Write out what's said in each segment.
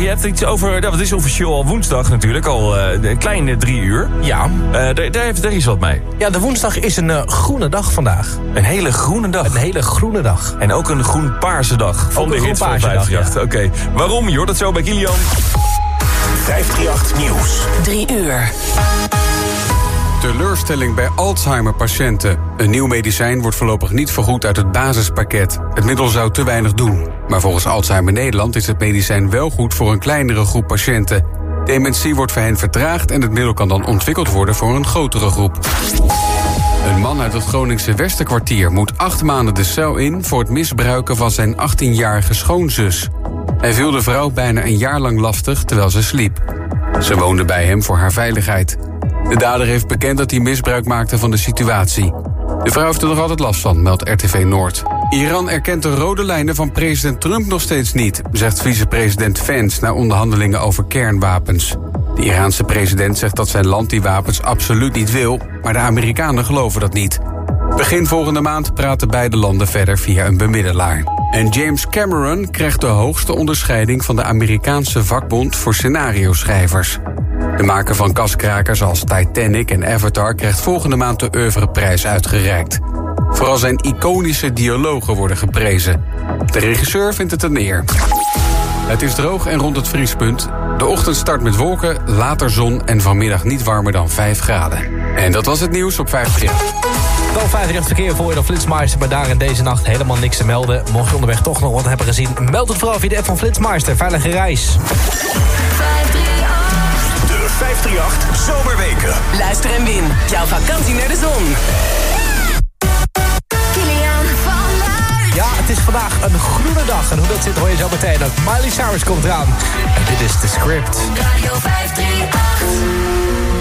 je hebt iets over... Nou, het is officieel al woensdag natuurlijk, al uh, een kleine drie uur. Ja. Uh, daar, daar, heeft, daar is wat mee. Ja, de woensdag is een uh, groene dag vandaag. Een hele groene dag? Een hele groene dag. En ook een groen-paarse dag. Van de hits van 538. Ja. Oké. Okay. Waarom? Je hoort dat zo bij Kilian. 538 Nieuws. Drie uur. Teleurstelling bij Alzheimer-patiënten. Een nieuw medicijn wordt voorlopig niet vergoed uit het basispakket. Het middel zou te weinig doen. Maar volgens Alzheimer Nederland is het medicijn wel goed voor een kleinere groep patiënten. Dementie wordt voor hen vertraagd en het middel kan dan ontwikkeld worden voor een grotere groep. Een man uit het Groningse Westerkwartier moet acht maanden de cel in voor het misbruiken van zijn 18-jarige schoonzus. Hij viel de vrouw bijna een jaar lang lastig terwijl ze sliep. Ze woonde bij hem voor haar veiligheid. De dader heeft bekend dat hij misbruik maakte van de situatie. De vrouw heeft er nog altijd last van, meldt RTV Noord. Iran erkent de rode lijnen van president Trump nog steeds niet, zegt vicepresident Vance na onderhandelingen over kernwapens. De Iraanse president zegt dat zijn land die wapens absoluut niet wil, maar de Amerikanen geloven dat niet. Begin volgende maand praten beide landen verder via een bemiddelaar. En James Cameron krijgt de hoogste onderscheiding van de Amerikaanse vakbond voor scenario-schrijvers. De maker van kaskrakers als Titanic en Avatar krijgt volgende maand de oeuvreprijs uitgereikt. Vooral zijn iconische dialogen worden geprezen. De regisseur vindt het een eer. Het is droog en rond het vriespunt. De ochtend start met wolken, later zon en vanmiddag niet warmer dan 5 graden. En dat was het nieuws op 538. Wel 538 verkeer voor je dan Flitsmeister, maar daar in deze nacht helemaal niks te melden. Mocht je onderweg toch nog wat hebben gezien, meld het vooral via de app van Flitsmeister. Veilige reis. 538 Zomerweken. Luister en win. Jouw vakantie naar de zon. Kilian van Luij. Ja, het is vandaag een groene dag. En hoe dat zit hoor je zo meteen. Ook Miley Cyrus komt eraan. En dit is de script. Radio 538.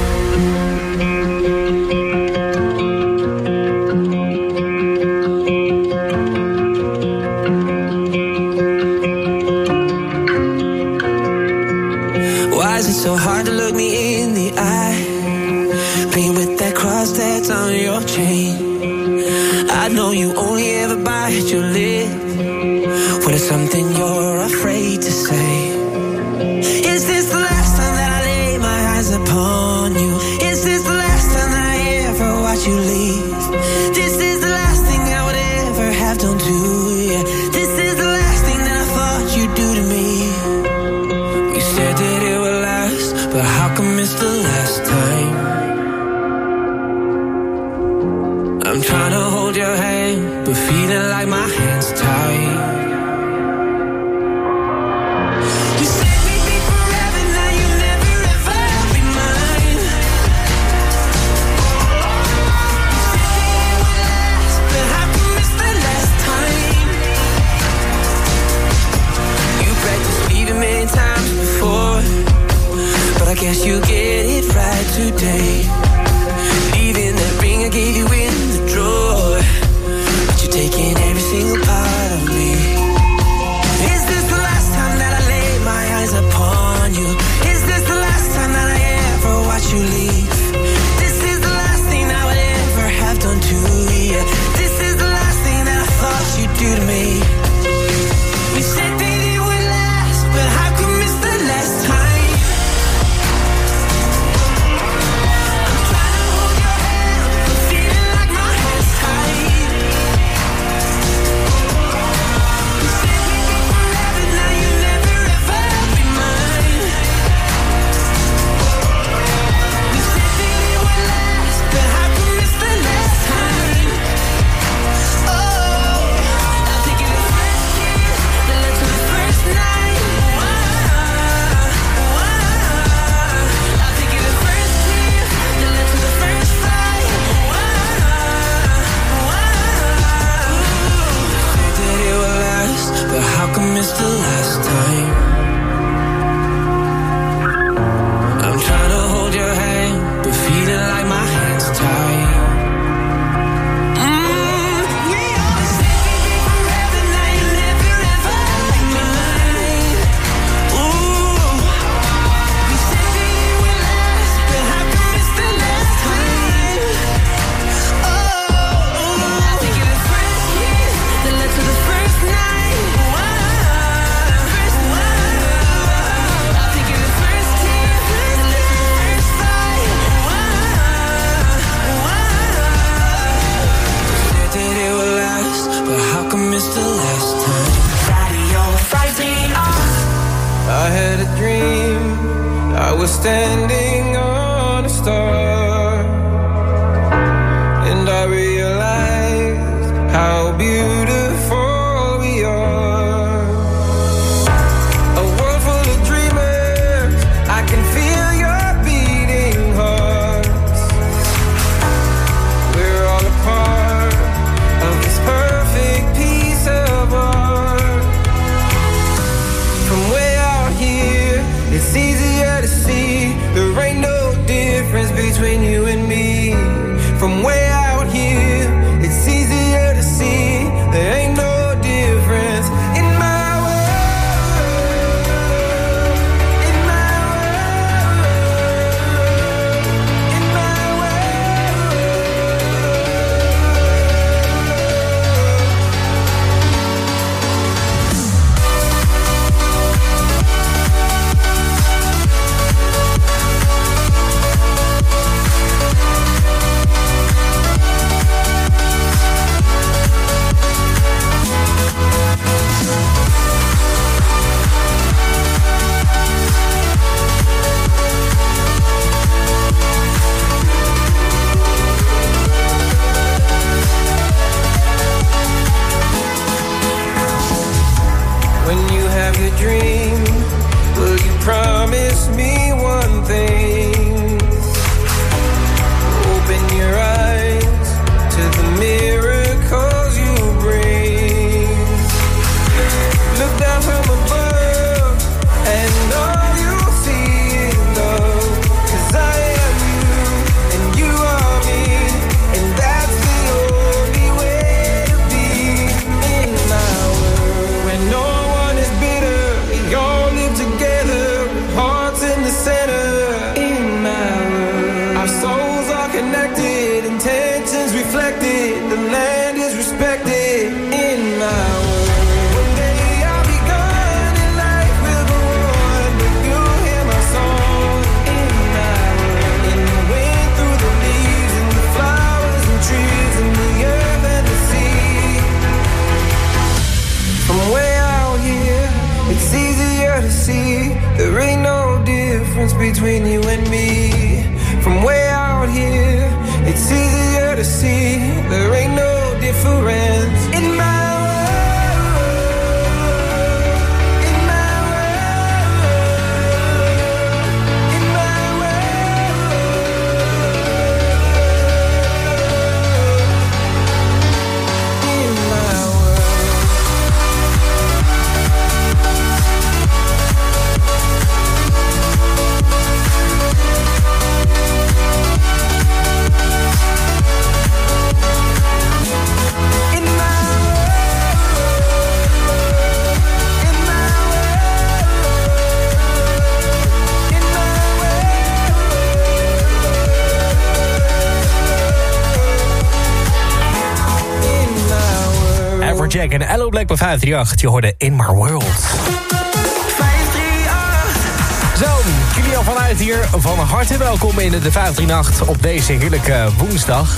Bij 538. Je hoorde In My World. 538. Zo, Kilian vanuit hier. Van harte welkom in de 538 op deze heerlijke woensdag.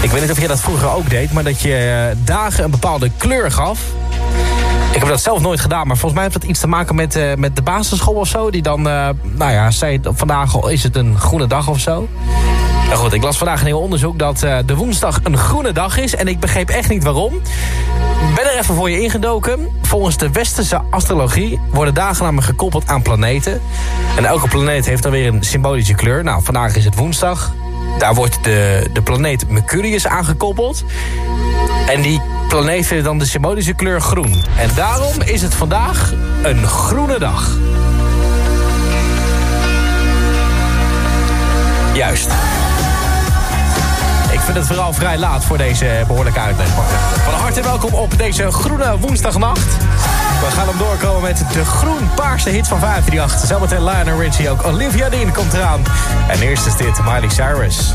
Ik weet niet of je dat vroeger ook deed, maar dat je eh, dagen een bepaalde kleur gaf. Ik heb dat zelf nooit gedaan, maar volgens mij heeft dat iets te maken met, eh, met de basisschool of zo. Die dan, eh, nou ja, zei vandaag is het een groene dag of zo. Nou goed, ik las vandaag een nieuw onderzoek dat de woensdag een groene dag is. En ik begreep echt niet waarom. Ben er even voor je ingedoken. Volgens de westerse astrologie worden dagen namelijk gekoppeld aan planeten. En elke planeet heeft dan weer een symbolische kleur. Nou, vandaag is het woensdag. Daar wordt de, de planeet Mercurius aangekoppeld. En die planeet heeft dan de symbolische kleur groen. En daarom is het vandaag een groene dag. Juist. Vind het vooral vrij laat voor deze behoorlijke uitleg. Van harte welkom op deze groene woensdagnacht. We gaan hem doorkomen met de groen-paarse hits van 538. Zometeen Lionel Richie ook. Olivia Dean komt eraan. En eerst is dit Miley Cyrus.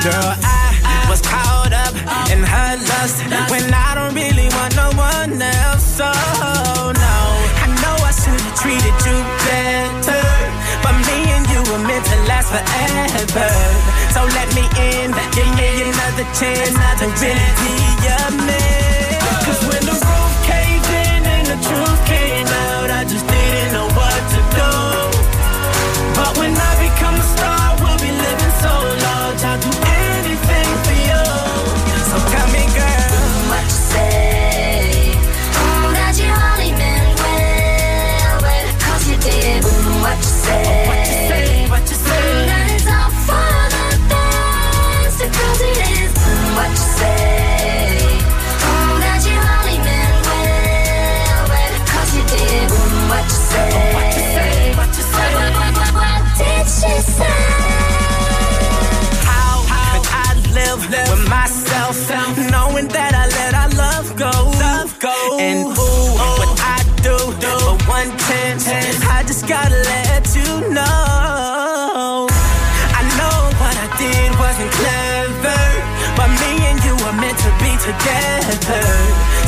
Girl, I was caught up in her lust when I don't really want no one else. So no, I know I should have treated you better, but me and you were meant to last forever. So let me in, give me another chance to really be your man. Cause when the roof caved in and the truth came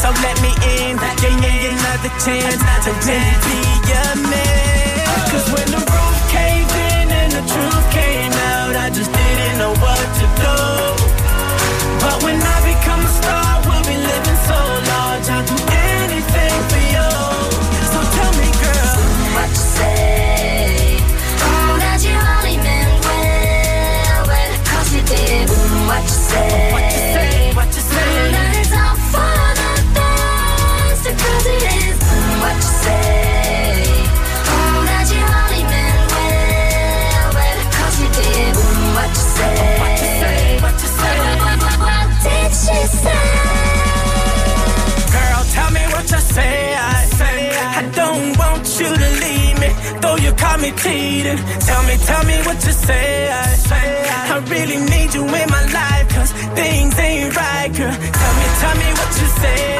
So let me in, give me another chance to really be your man. me pleading. Tell me, tell me what you say. I, I really need you in my life, cause things ain't right, girl. Tell me, tell me what you say.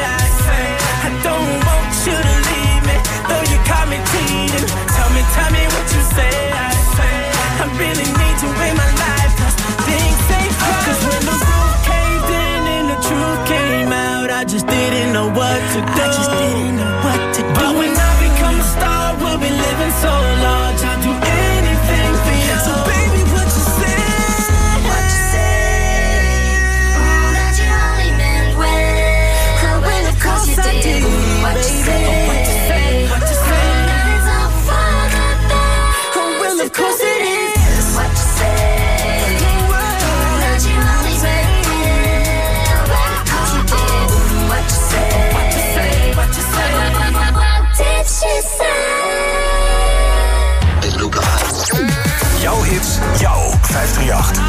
538.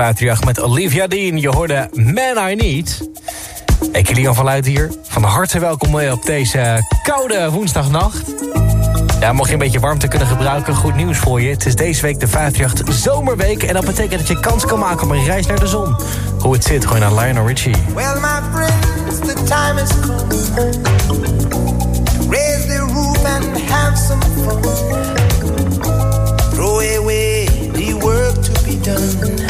538 met Olivia Dean. Je hoorde Man I Need. Ik Kilian van Luid hier. Van harte welkom eh, op deze eh, koude woensdagnacht. Ja, mocht je een beetje warmte kunnen gebruiken, goed nieuws voor je. Het is deze week de 538 Zomerweek. En dat betekent dat je kans kan maken op een reis naar de zon. Hoe het zit, gooi naar Lionel Richie. Well, my friends, the time is come. Raise the roof and have some fun. Work to be done.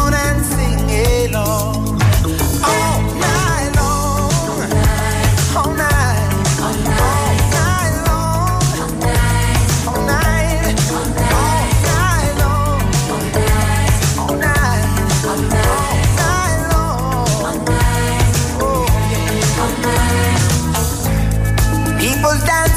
down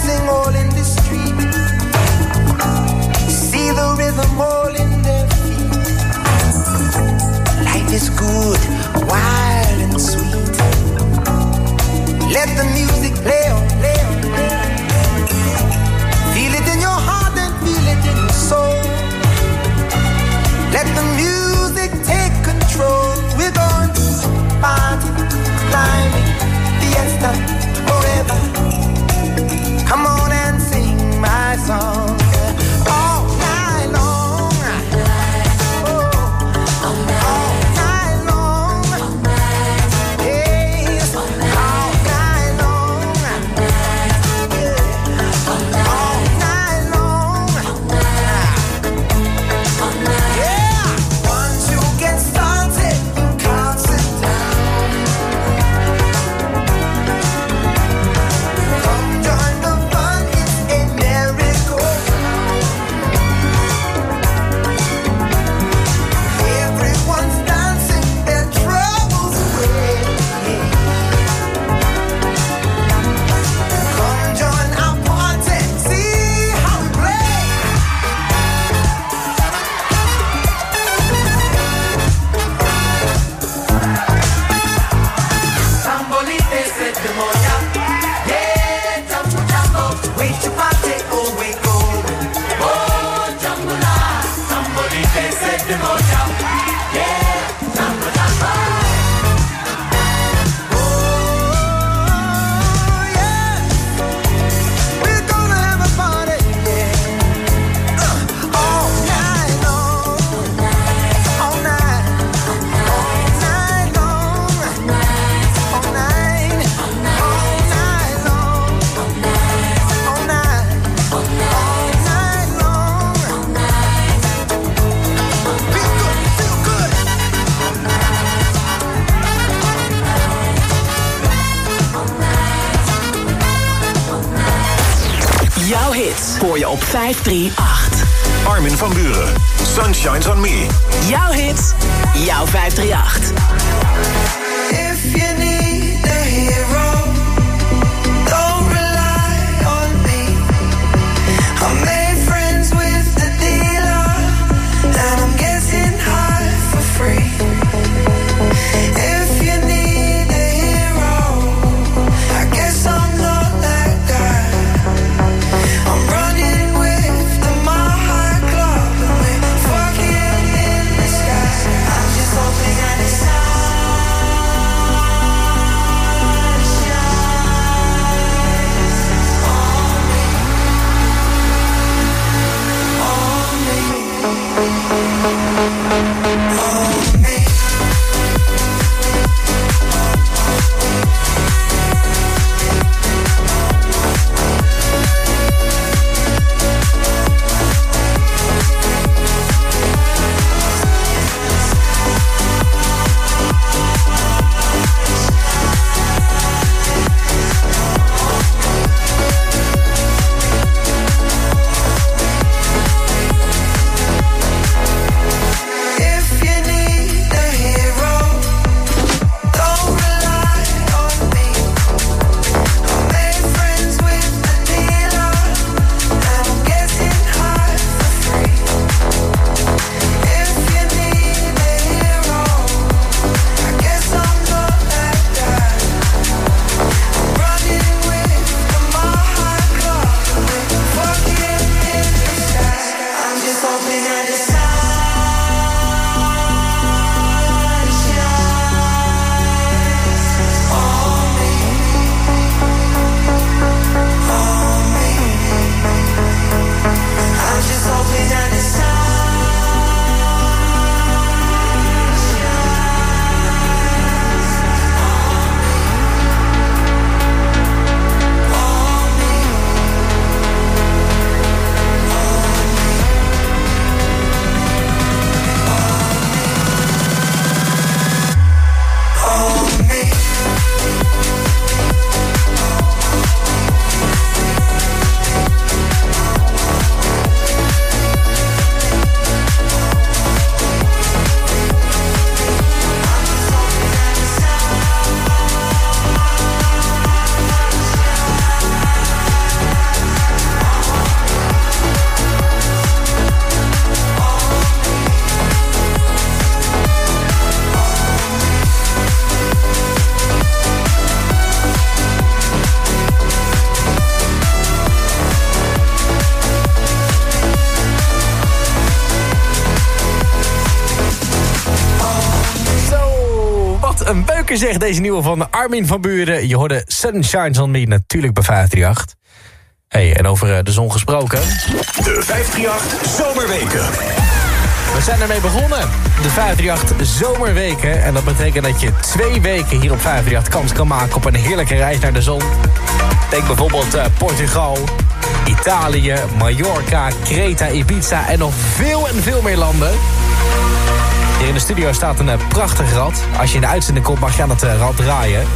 538. Armin van Buren. Sunshines on me. Jouw hits. Jouw 538. Beuker zegt deze nieuwe van Armin van Buren. Je hoorde Sunshines on Me natuurlijk bij 538. hey, en over eh, de zon gesproken. De 538 Zomerweken. We zijn ermee begonnen. De 538 Zomerweken. En dat betekent dat je twee weken hier op 538 kans kan maken op een heerlijke reis naar de zon. Denk bijvoorbeeld eh, Portugal, Italië, Mallorca, Creta, Ibiza en nog veel en veel meer landen. Hier in de studio staat een eh, prachtig rad. Als je in de uitzending komt mag je aan het eh, rad draaien.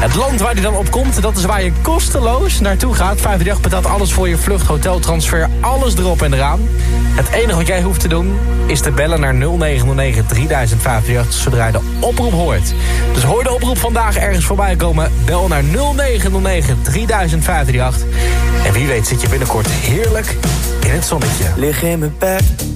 Het land waar die dan op komt, dat is waar je kosteloos naartoe gaat. 538 betaalt alles voor je vlucht, hoteltransfer, alles erop en eraan. Het enige wat jij hoeft te doen, is te bellen naar 0909 3058 zodra je de oproep hoort. Dus hoor de oproep vandaag ergens voorbij komen, bel naar 0909 3058. En wie weet zit je binnenkort heerlijk in het zonnetje. Lig in mijn.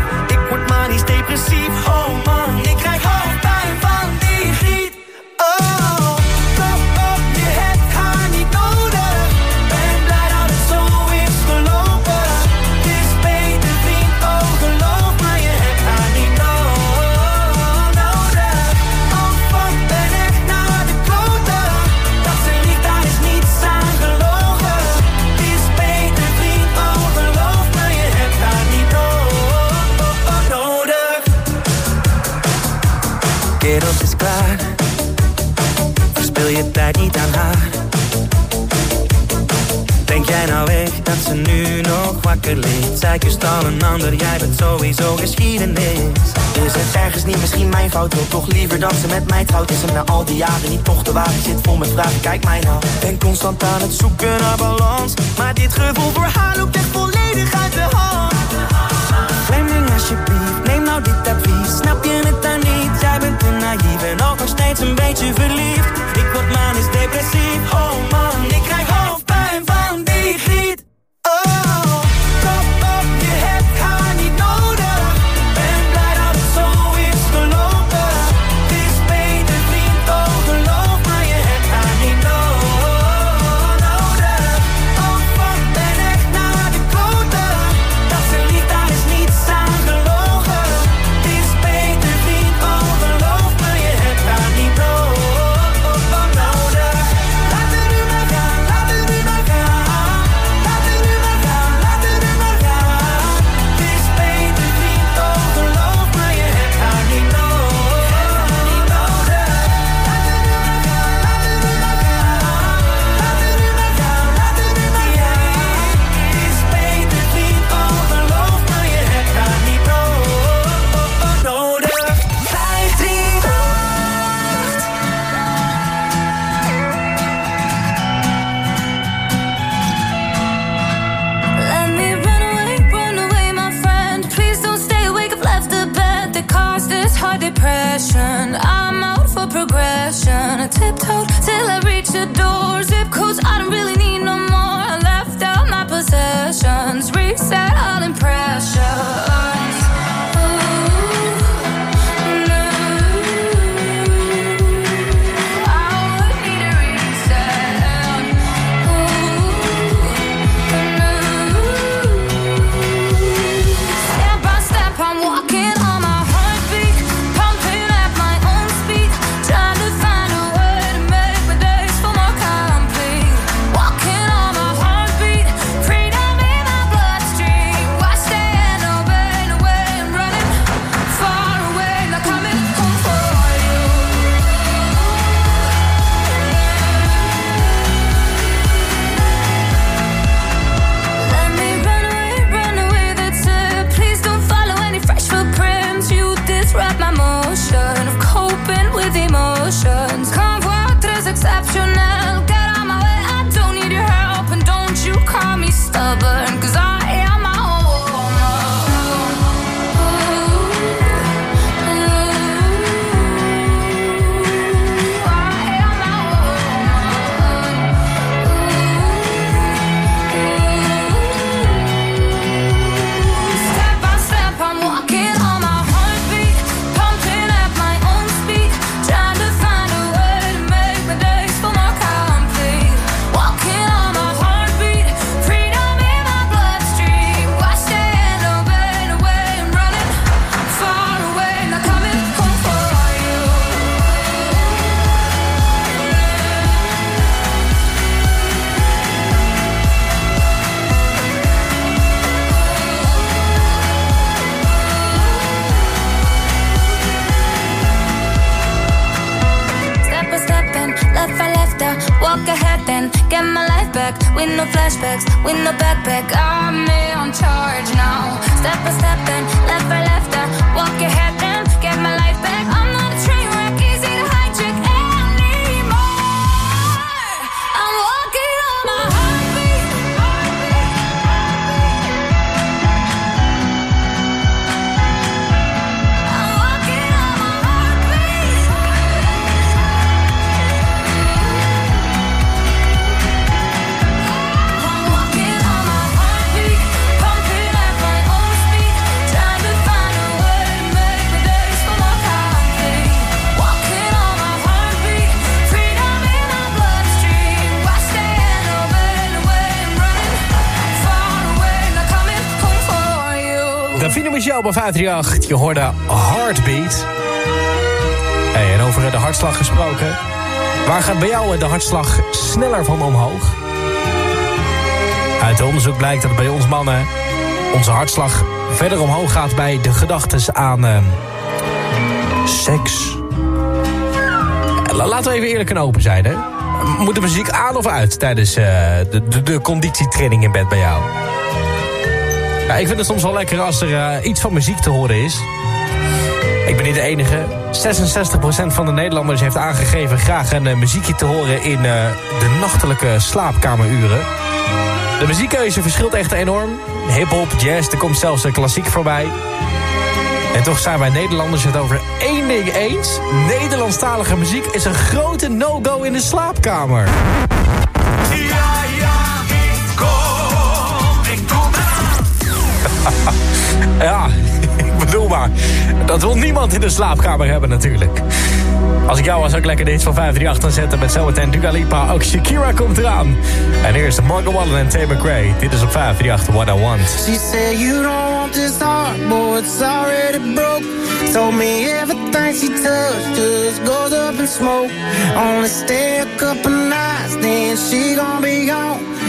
Ik word manisch depressief. Tijd niet aan haar. Denk jij nou echt dat ze nu nog wakker ligt? Zij kust al een ander, jij bent sowieso geschiedenis. Is het ergens niet misschien mijn fout? Wil toch liever dat ze met mij trouwt? Is hem na al die jaren niet toch de wagen? Zit vol met vragen, kijk mij nou. Ben constant aan het zoeken naar balans. Maar dit gevoel voor haar loopt echt volledig uit de hand. Fleming alsjeblieft, neem nou dit advies Snap je het dan niet? Jij bent te naïef en ook nog steeds een beetje verliefd Word manisch depressief, oh man said all in pressure. Get my life back with no flashbacks, with no backpack. I'm in charge now. Step by step and left by left and walk ahead and get my life Michel bij 538. Je hoorde Heartbeat. En over de hartslag gesproken. Waar gaat bij jou de hartslag sneller van omhoog? Uit onderzoek blijkt dat bij ons mannen... onze hartslag verder omhoog gaat bij de gedachtes aan... eh, seks. La- Laten we even eerlijk en open zijn, hè? Moet de muziek aan of uit tijdens eh, de, de, de conditietraining in bed bij jou? Ik vind het soms wel lekker als er eh, iets van muziek te horen is. Ik ben niet de enige. 66% van de Nederlanders heeft aangegeven graag een eh, muziekje te horen in eh, de nachtelijke slaapkameruren. De muziekkeuze verschilt echt enorm. Hip-hop, jazz, er komt zelfs een klassiek voorbij. En toch zijn wij Nederlanders het over één ding eens. Nederlandstalige muziek is een grote no-go in de slaapkamer. Ja, ik bedoel maar. Dat wil niemand in de slaapkamer hebben natuurlijk. Als ik jou was ook lekker dit van 538 dan zetten met zometeen Dua Lipa. Ook Shakira komt eraan. En eerst Margot Wallen en Tay McRae. Dit is op 538 What I Want. She said you don't want this heart, boy, it's already broke. Told me everything she touched just goes up in smoke. Only stay a couple nights, then she gon' be gone.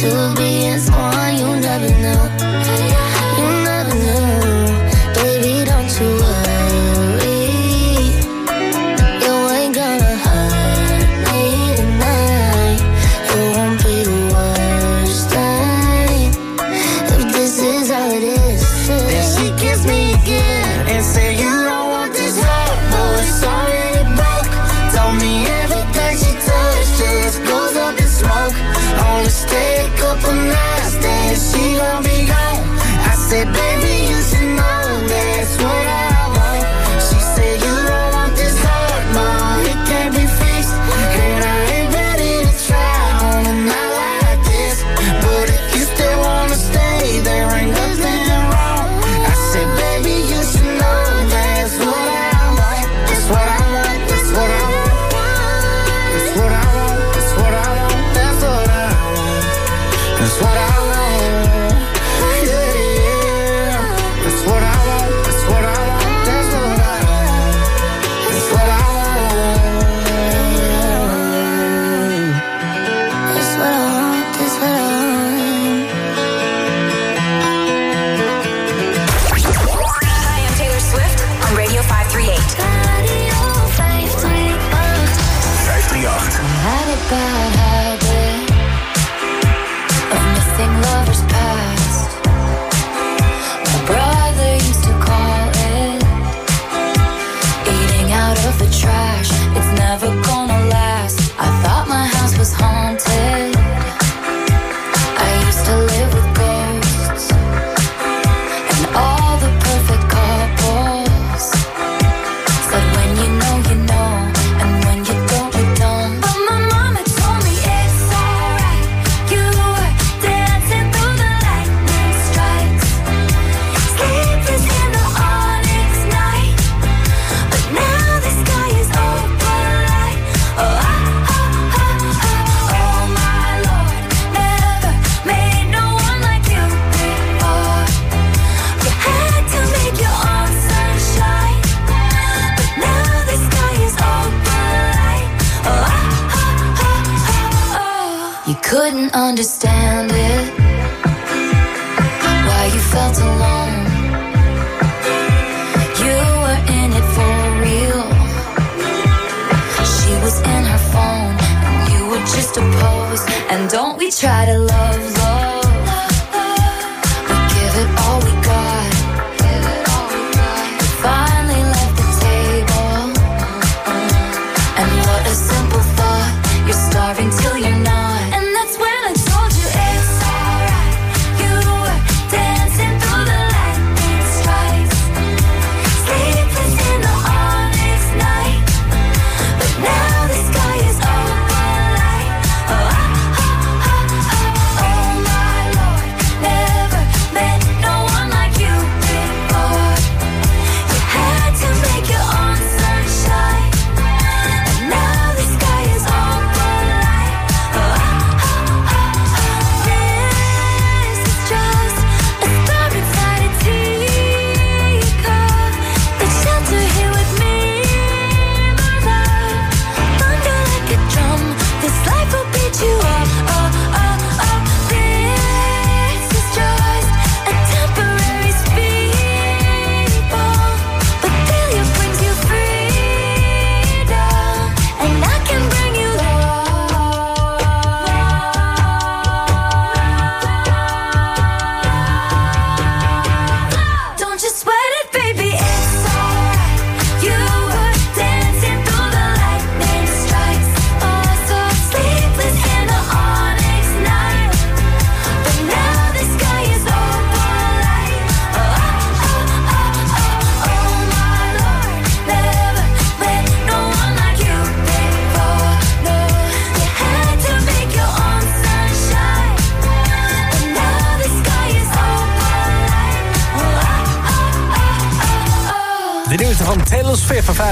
to being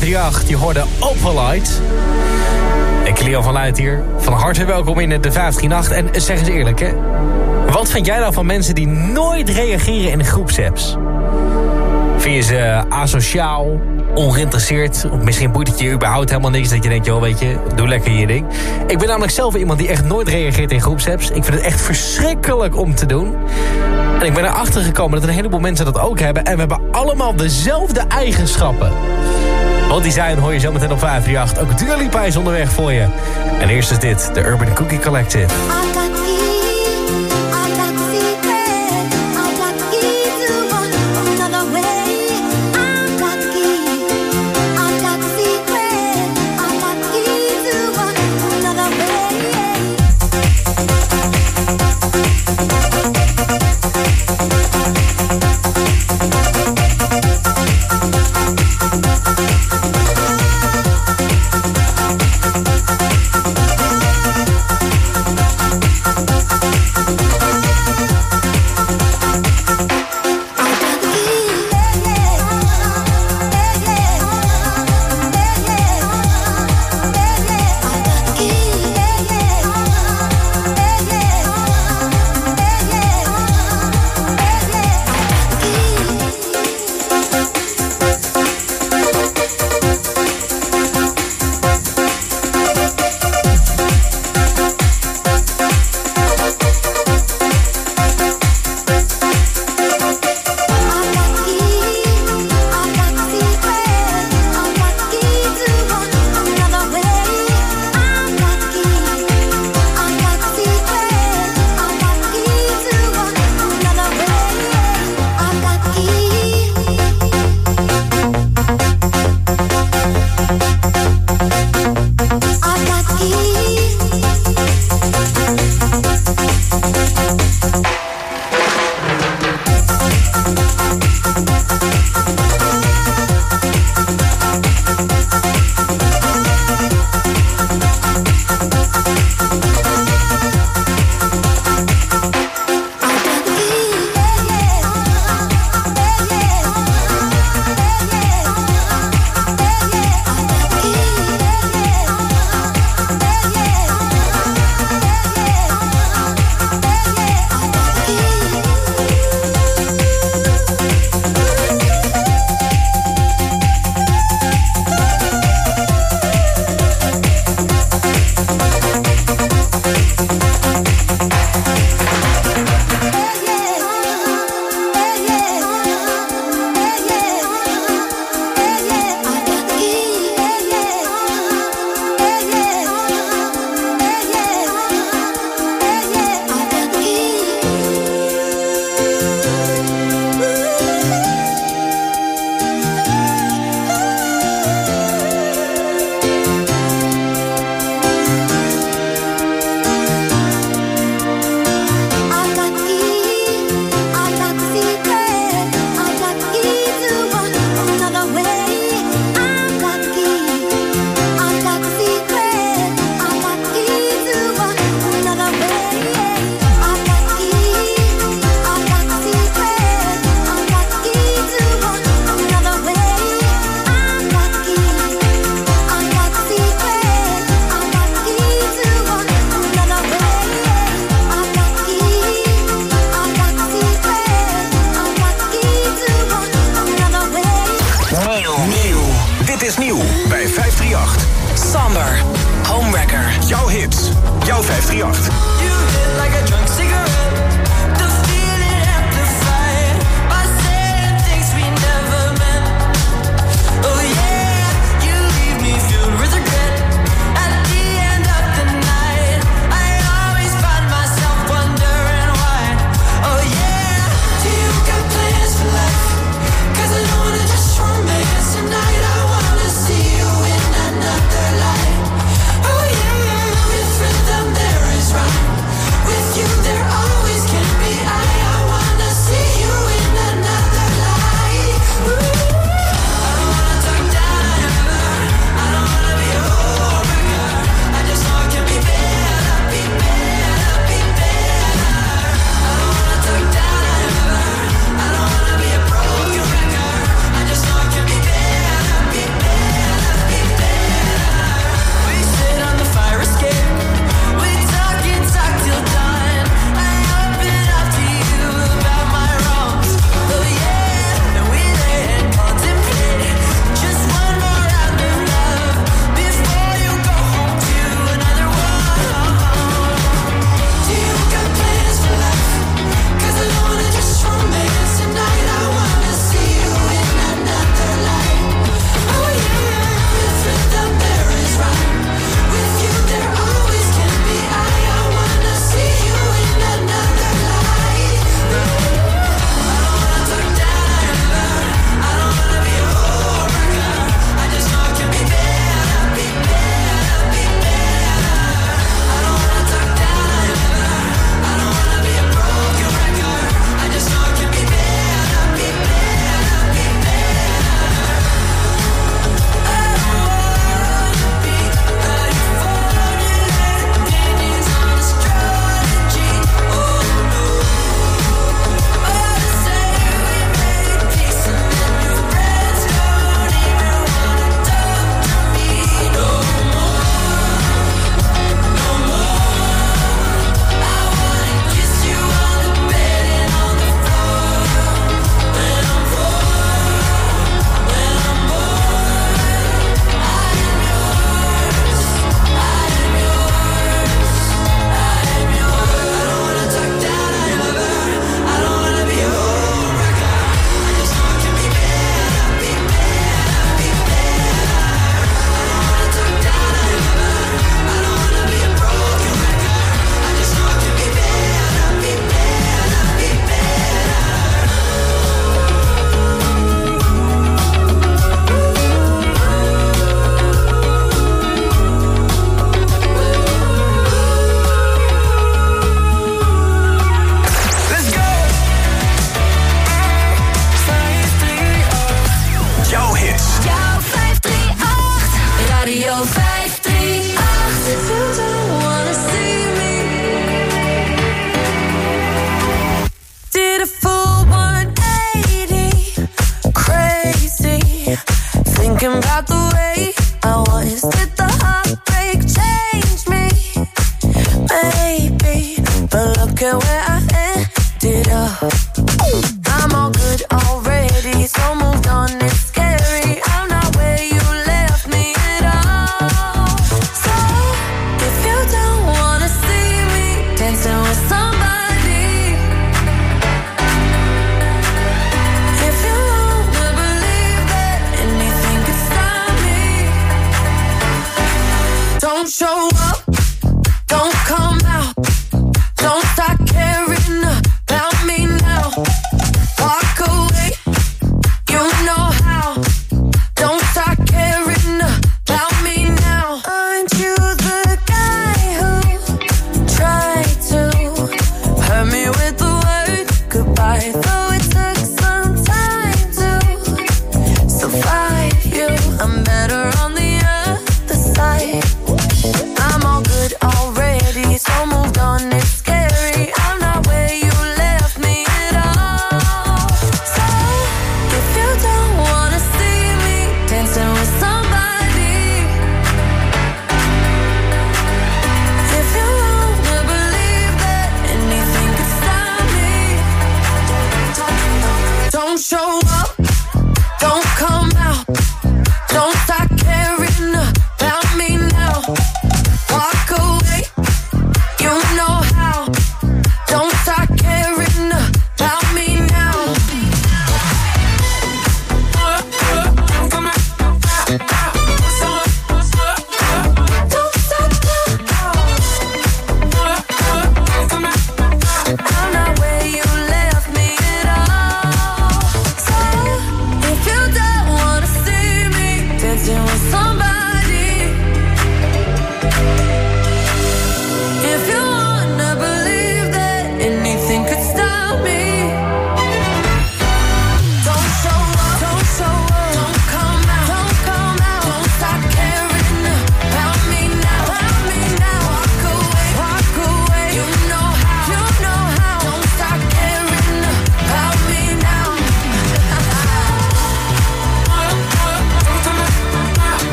538, die hoorde Opalite. En Cleo van Luit hier. Van harte welkom in de 538. En zeg eens eerlijk, hè. Wat vind jij nou van mensen die nooit reageren in groepsapps? Vind je ze eh, asociaal, ongeïnteresseerd? Of misschien boeit het je überhaupt helemaal niks dat je denkt, joh, weet je, doe lekker je ding. Ik ben namelijk zelf iemand die echt nooit reageert in groepsapps. Ik vind het echt verschrikkelijk om te doen. En ik ben erachter gekomen dat een heleboel mensen dat ook hebben. En we hebben allemaal dezelfde eigenschappen. Want design hoor je zo meteen op 538. Ook Dua Lipa is onderweg voor je. En eerst is dit, de Urban Cookie Collective.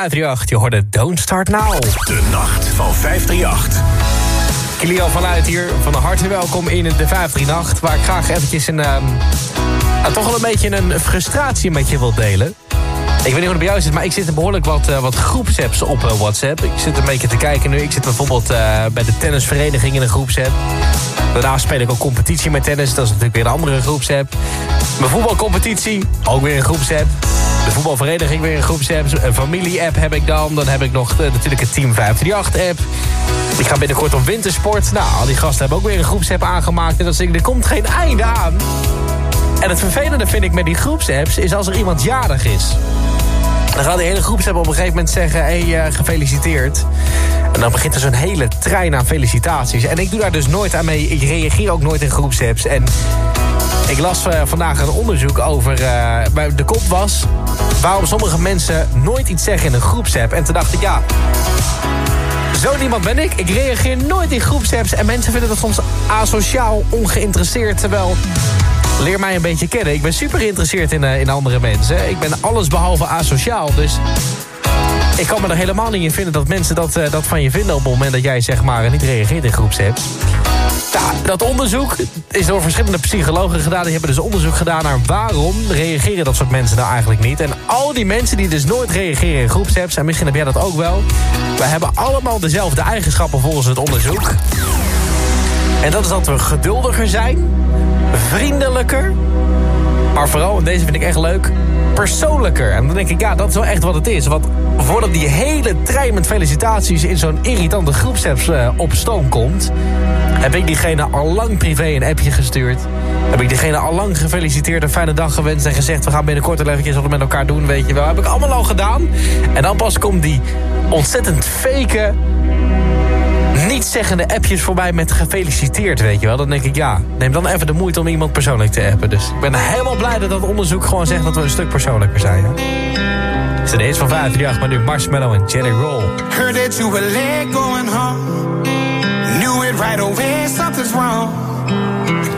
538. Je hoorde Don't Start Now. De nacht van 538. Kilian vanuit hier, van harte welkom in de 538... waar ik graag eventjes een, ehm, nou, toch wel een beetje een frustratie met je wil delen. Ik weet niet hoe het bij jou zit, maar ik zit behoorlijk wat, eh, wat groepsapps op eh, WhatsApp. Ik zit een beetje te kijken nu. Ik zit bijvoorbeeld eh, bij de tennisvereniging in een groepsapp. Daarnaast speel ik ook competitie met tennis. Dat is natuurlijk weer een andere groepsapp. Mijn voetbalcompetitie, ook weer een groepsapp. De voetbalvereniging weer een groepsapp. Een familie-app heb ik dan. Dan heb ik nog eh, natuurlijk het Team 538-app. Ik ga binnenkort op wintersport. Nou, al die gasten hebben ook weer een groepsapp aangemaakt. En dat is, er komt geen einde aan. En het vervelende vind ik met die groepsapps... is als er iemand jarig is. Dan gaat de hele groepsapp op een gegeven moment zeggen... hé, hey, eh, gefeliciteerd. En dan begint er zo'n hele trein aan felicitaties. En ik doe daar dus nooit aan mee. Ik reageer ook nooit in groepsapps. En ik las eh, vandaag een onderzoek over... bij de kop was... waarom sommige mensen nooit iets zeggen in een groepsapp. En toen dacht ik, ja... Zo iemand ben ik. Ik reageer nooit in groepsapps. En mensen vinden dat soms asociaal, ongeïnteresseerd. Terwijl, leer mij een beetje kennen. Ik ben super geïnteresseerd in, eh, in andere mensen. Ik ben alles behalve asociaal. Dus ik kan me er helemaal niet in vinden dat mensen dat, dat van je vinden... op het moment dat jij zeg maar niet reageert in groepsapps. Ja, dat onderzoek is door verschillende psychologen gedaan. Die hebben dus onderzoek gedaan naar waarom reageren dat soort mensen nou eigenlijk niet. En al die mensen die dus nooit reageren in groepsapps... en misschien heb jij dat ook wel... we hebben allemaal dezelfde eigenschappen volgens het onderzoek. En dat is dat we geduldiger zijn, vriendelijker... maar vooral, en deze vind ik echt leuk, persoonlijker. En dan denk ik, ja, dat is wel echt wat het is. Want voordat die hele trein met felicitaties... in zo'n irritante groepsapps eh, op stoom komt... heb ik diegene al lang privé een appje gestuurd. Heb ik diegene al lang gefeliciteerd, een fijne dag gewenst... en gezegd, we gaan binnenkort wel eventjes wat met elkaar doen, weet je wel. Heb ik allemaal al gedaan. En dan pas komt die ontzettend fake nietszeggende appjes voorbij met gefeliciteerd, weet je wel. Dan denk ik, ja, neem dan even de moeite om iemand persoonlijk te appen. Dus ik ben helemaal blij dat dat onderzoek gewoon zegt dat we een stuk persoonlijker zijn. Hè? Het is de eerste van 538, maar nu Marshmallow en Jerry Roll. Heard that you were going home. Knew it right away.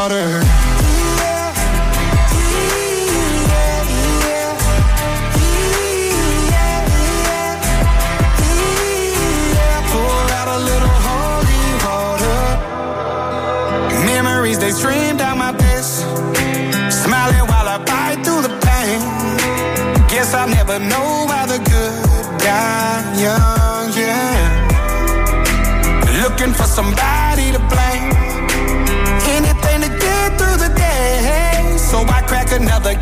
water. They stream down my face. Smiling while I bite through the pain. Guess I'll never know why the good die young, yeah. Looking for somebody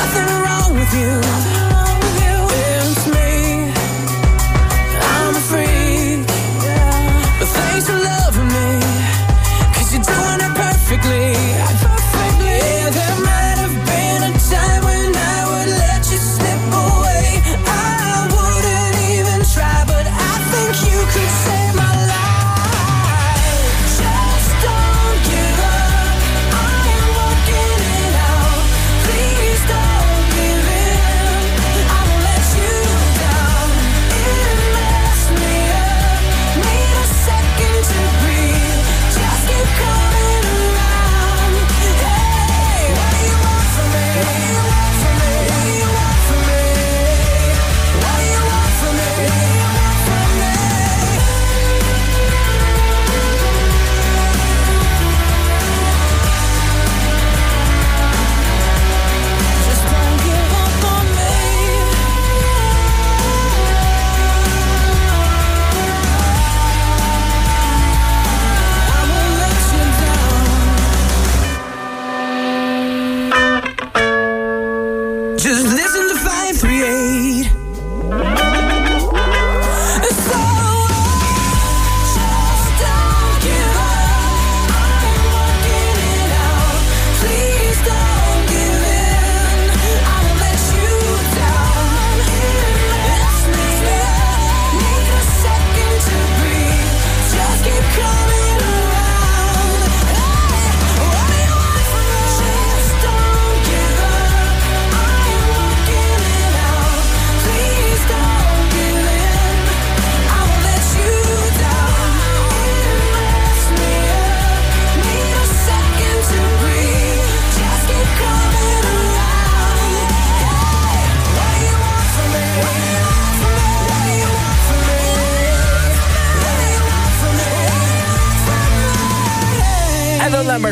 nothing wrong with you.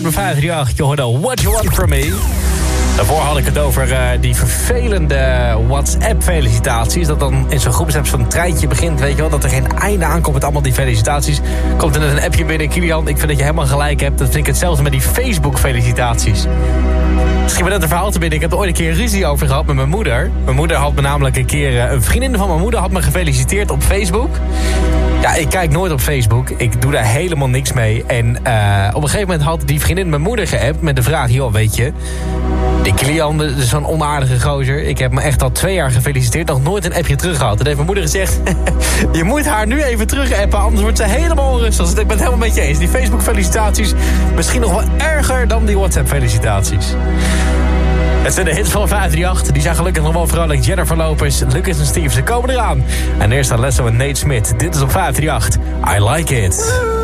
Lambert met 538. Je hoorde What You Want From Me. Daarvoor had ik het over eh, die vervelende WhatsApp-felicitaties. Dat dan in zo'n groep zo'n treintje begint, weet je wel. Dat er geen einde aankomt met allemaal die felicitaties. Komt er net een appje binnen, Kilian. Ik vind dat je helemaal gelijk hebt. Dat vind ik hetzelfde met die Facebook-felicitaties. Misschien wel net een verhaal te binnen. Ik heb er ooit een keer ruzie over gehad met mijn moeder. Mijn moeder had me namelijk een keer... eh, Een vriendin van mijn moeder had me gefeliciteerd op Facebook. Ja, ik kijk nooit op Facebook. Ik doe daar helemaal niks mee. En eh, op een gegeven moment had die vriendin mijn moeder geappt... met de vraag, joh, weet je... Die Kilian, zo'n onaardige gozer. Ik heb me echt al twee jaar gefeliciteerd. Nog nooit een appje terug gehad. En heeft mijn moeder gezegd... je moet haar nu even terug appen. Anders wordt ze helemaal onrustig. Dus ik ben het helemaal met je eens. Die Facebook felicitaties... misschien nog wel erger dan die WhatsApp felicitaties. Het zijn de hits van 538. Die zijn gelukkig nog wel vrolijk. Jennifer Lopez, Lucas en Steve, ze komen eraan. En eerst aan Lesso en Nate Smith. Dit is op 538. I like it.